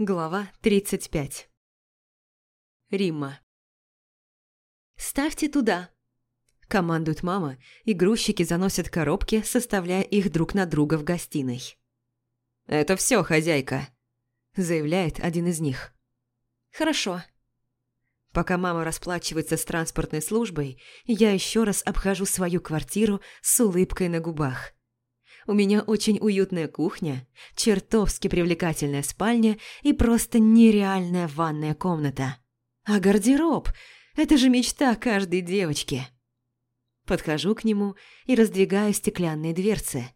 Глава 35 Римма «Ставьте туда!» Командует мама, и грузчики заносят коробки, составляя их друг на друга в гостиной. «Это все, хозяйка», – заявляет один из них. «Хорошо». Пока мама расплачивается с транспортной службой, я еще раз обхожу свою квартиру с улыбкой на губах. У меня очень уютная кухня, чертовски привлекательная спальня и просто нереальная ванная комната. А гардероб – это же мечта каждой девочки. Подхожу к нему и раздвигаю стеклянные дверцы.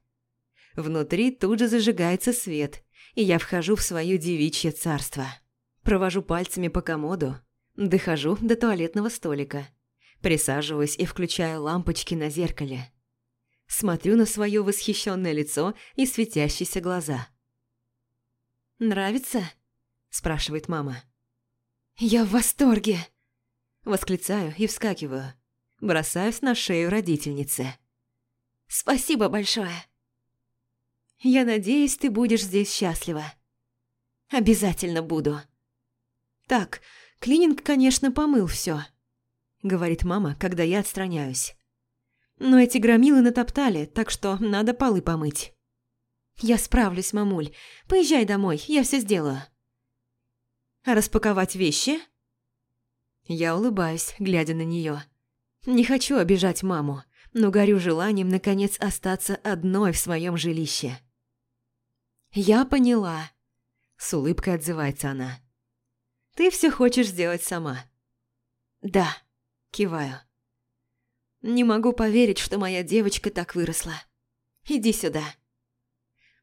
Внутри тут же зажигается свет, и я вхожу в свое девичье царство. Провожу пальцами по комоду, дохожу до туалетного столика. Присаживаюсь и включаю лампочки на зеркале. Смотрю на свое восхищенное лицо и светящиеся глаза. «Нравится?» – спрашивает мама. «Я в восторге!» Восклицаю и вскакиваю. Бросаюсь на шею родительницы. «Спасибо большое!» «Я надеюсь, ты будешь здесь счастлива». «Обязательно буду». «Так, клининг, конечно, помыл все, говорит мама, когда я отстраняюсь. Но эти громилы натоптали, так что надо полы помыть. Я справлюсь, мамуль. Поезжай домой, я все сделаю. А распаковать вещи? Я улыбаюсь, глядя на нее. Не хочу обижать маму, но горю желанием наконец остаться одной в своем жилище. Я поняла. С улыбкой отзывается она. Ты все хочешь сделать сама. Да, киваю. Не могу поверить, что моя девочка так выросла. Иди сюда.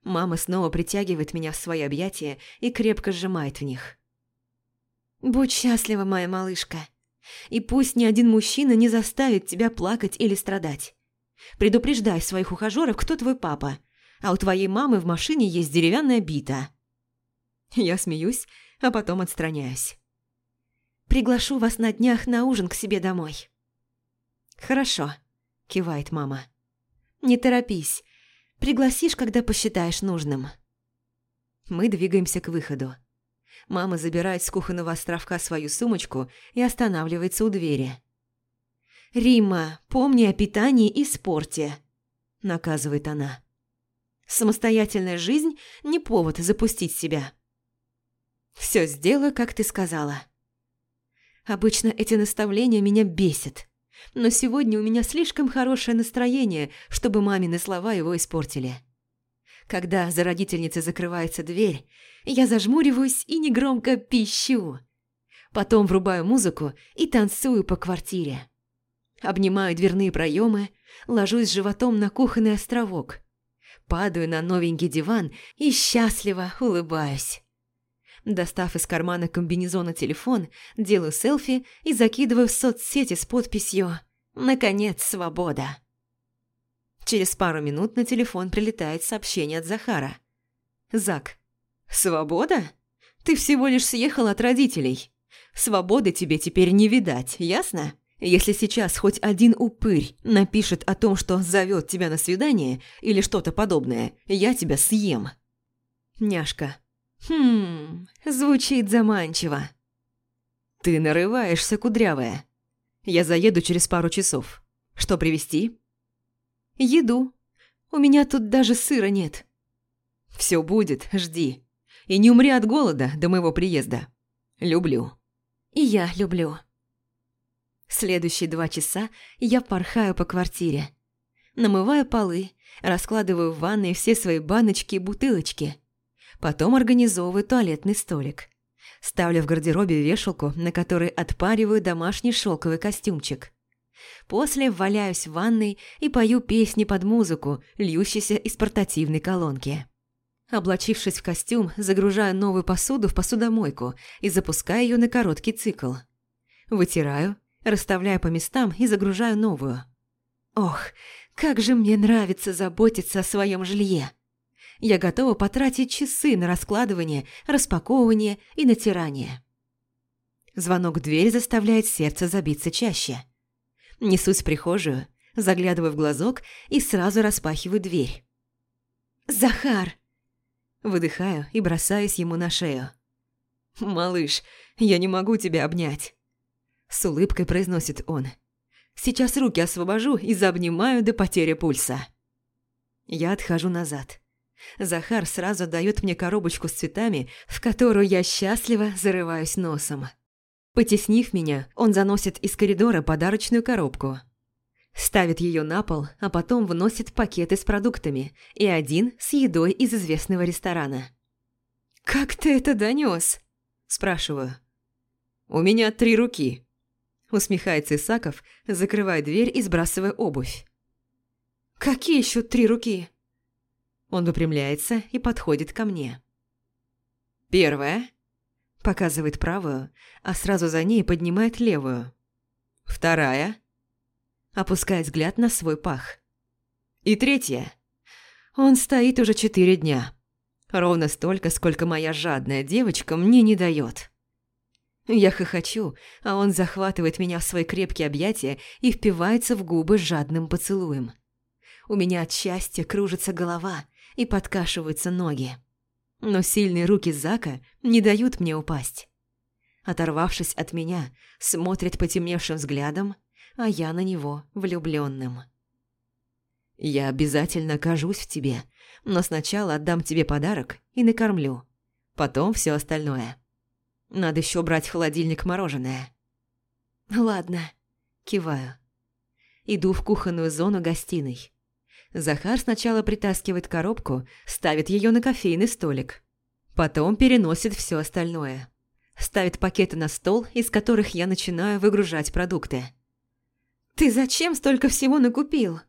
Мама снова притягивает меня в свои объятия и крепко сжимает в них. Будь счастлива, моя малышка. И пусть ни один мужчина не заставит тебя плакать или страдать. Предупреждай своих ухажеров, кто твой папа, а у твоей мамы в машине есть деревянная бита. Я смеюсь, а потом отстраняюсь. Приглашу вас на днях на ужин к себе домой. «Хорошо», – кивает мама. «Не торопись. Пригласишь, когда посчитаешь нужным». Мы двигаемся к выходу. Мама забирает с кухонного островка свою сумочку и останавливается у двери. «Римма, помни о питании и спорте», – наказывает она. «Самостоятельная жизнь – не повод запустить себя». «Все сделаю, как ты сказала». Обычно эти наставления меня бесят. Но сегодня у меня слишком хорошее настроение, чтобы мамины слова его испортили. Когда за родительницей закрывается дверь, я зажмуриваюсь и негромко пищу. Потом врубаю музыку и танцую по квартире. Обнимаю дверные проемы, ложусь животом на кухонный островок. Падаю на новенький диван и счастливо улыбаюсь. Достав из кармана комбинезона телефон, делаю селфи и закидываю в соцсети с подписью «Наконец, свобода». Через пару минут на телефон прилетает сообщение от Захара. «Зак, свобода? Ты всего лишь съехал от родителей. Свободы тебе теперь не видать, ясно? Если сейчас хоть один упырь напишет о том, что зовет тебя на свидание или что-то подобное, я тебя съем». Няшка. Хм, звучит заманчиво. Ты нарываешься, кудрявая. Я заеду через пару часов. Что привезти? Еду. У меня тут даже сыра нет. Все будет, жди. И не умри от голода до моего приезда. Люблю. И я люблю. Следующие два часа я порхаю по квартире. Намываю полы, раскладываю в ванной все свои баночки и бутылочки – Потом организовываю туалетный столик. Ставлю в гардеробе вешалку, на которой отпариваю домашний шелковый костюмчик. После валяюсь в ванной и пою песни под музыку, льющиеся из портативной колонки. Облачившись в костюм, загружаю новую посуду в посудомойку и запускаю ее на короткий цикл. Вытираю, расставляю по местам и загружаю новую. Ох, как же мне нравится заботиться о своем жилье я готова потратить часы на раскладывание, распаковывание и натирание. Звонок в дверь заставляет сердце забиться чаще. Несусь в прихожую, заглядываю в глазок и сразу распахиваю дверь. «Захар!» Выдыхаю и бросаюсь ему на шею. «Малыш, я не могу тебя обнять!» С улыбкой произносит он. «Сейчас руки освобожу и заобнимаю до потери пульса». Я отхожу назад. Захар сразу дает мне коробочку с цветами, в которую я счастливо зарываюсь носом. Потеснив меня, он заносит из коридора подарочную коробку. Ставит ее на пол, а потом вносит пакеты с продуктами и один с едой из известного ресторана. «Как ты это донес? спрашиваю. «У меня три руки», – усмехается Исаков, закрывая дверь и сбрасывая обувь. «Какие еще три руки?» Он выпрямляется и подходит ко мне. «Первая», – показывает правую, а сразу за ней поднимает левую. «Вторая», – опускает взгляд на свой пах. «И третья». Он стоит уже четыре дня. Ровно столько, сколько моя жадная девочка мне не дает. Я хохочу, а он захватывает меня в свои крепкие объятия и впивается в губы жадным поцелуем. У меня от счастья кружится голова и подкашиваются ноги. Но сильные руки Зака не дают мне упасть. Оторвавшись от меня, смотрит потемневшим взглядом, а я на него влюбленным. «Я обязательно окажусь в тебе», но сначала отдам тебе подарок и накормлю. Потом все остальное. Надо еще брать в холодильник мороженое. Ладно, киваю. Иду в кухонную зону гостиной. Захар сначала притаскивает коробку, ставит ее на кофейный столик. Потом переносит все остальное. Ставит пакеты на стол, из которых я начинаю выгружать продукты. «Ты зачем столько всего накупил?»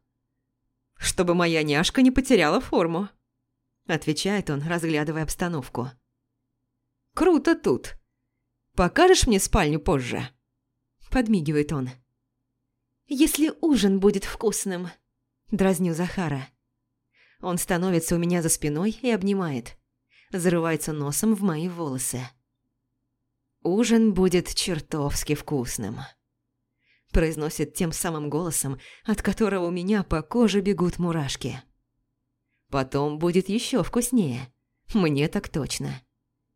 чтобы моя няшка не потеряла форму», – отвечает он, разглядывая обстановку. «Круто тут. Покажешь мне спальню позже?» – подмигивает он. «Если ужин будет вкусным», – дразню Захара. Он становится у меня за спиной и обнимает. Зарывается носом в мои волосы. «Ужин будет чертовски вкусным» произносит тем самым голосом, от которого у меня по коже бегут мурашки. Потом будет еще вкуснее. Мне так точно.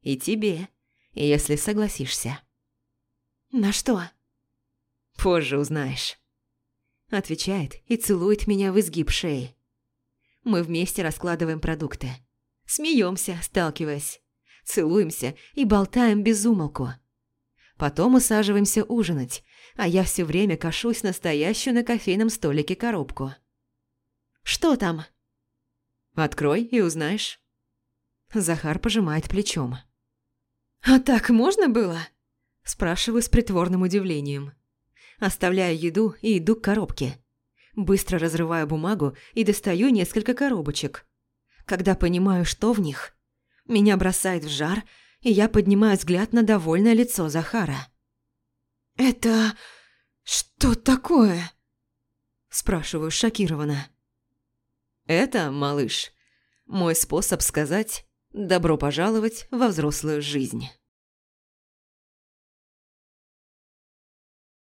И тебе, если согласишься. На что? Позже узнаешь. Отвечает и целует меня в изгиб шеи. Мы вместе раскладываем продукты. Смеемся, сталкиваясь. Целуемся и болтаем без умолку. Потом усаживаемся ужинать, а я все время кашусь настоящую на кофейном столике коробку. «Что там?» «Открой и узнаешь». Захар пожимает плечом. «А так можно было?» Спрашиваю с притворным удивлением. Оставляю еду и иду к коробке. Быстро разрываю бумагу и достаю несколько коробочек. Когда понимаю, что в них, меня бросает в жар, и я поднимаю взгляд на довольное лицо Захара. «Это... что такое?» Спрашиваю шокированно. «Это, малыш, мой способ сказать «добро пожаловать во взрослую жизнь».